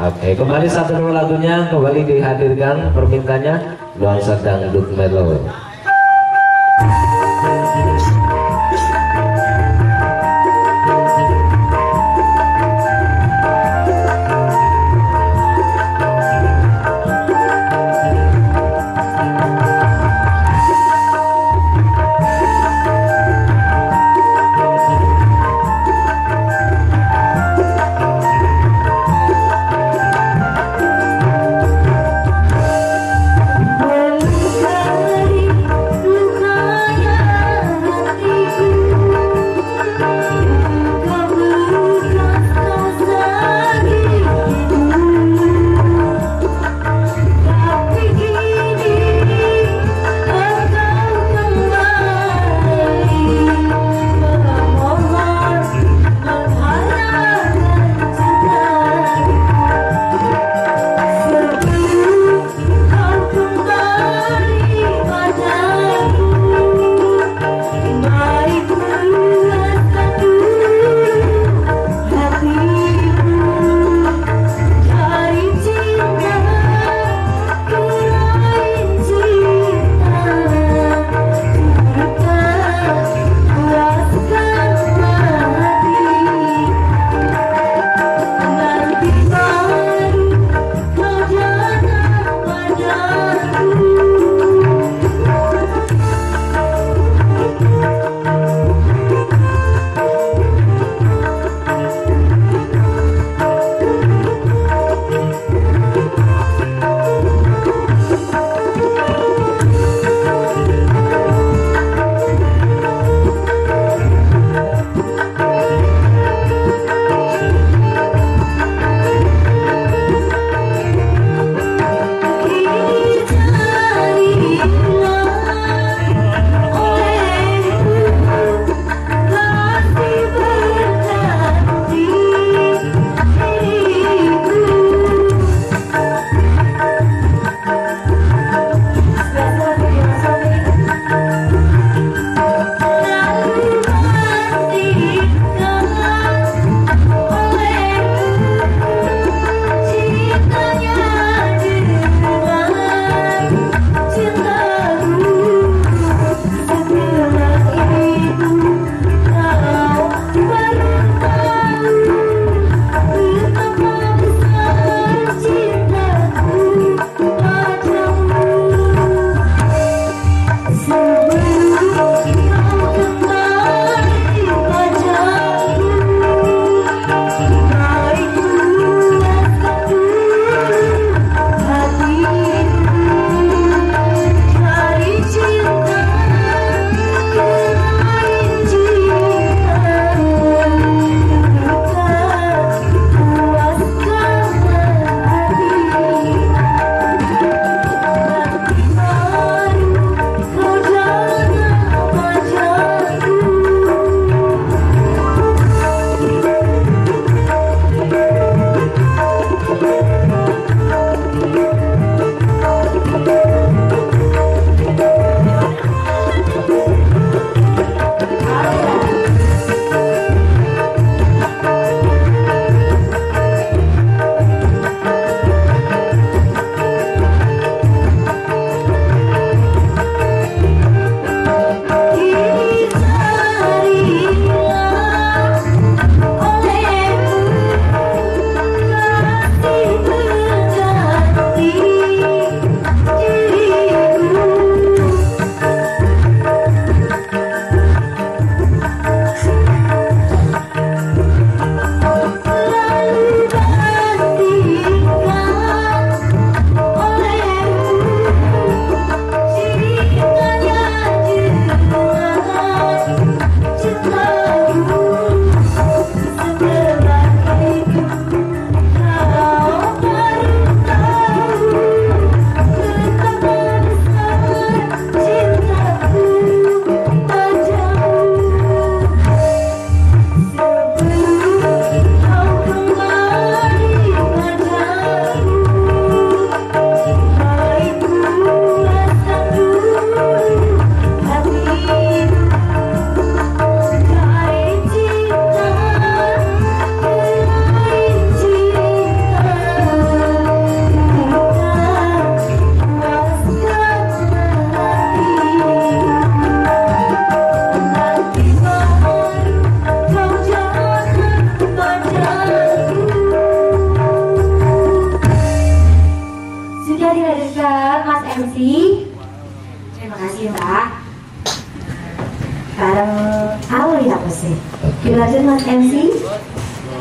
Oke, kembali satu dua lagunya kembali dihadirkan permintaannya Nuansa Dangdut Melo. Mbak. Bareng Aulia Musik. Dilanjut Mas MC.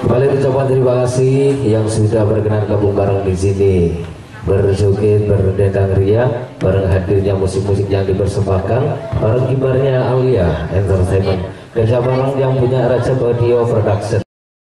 Kembali ucapan terima kasih yang sudah berkenan gabung bareng di sini berjoget berdendang ria bareng hadirnya musik-musik yang dipersembahkan bareng kibarnya Aulia Entertainment kerja bareng yang punya Raja Audio Production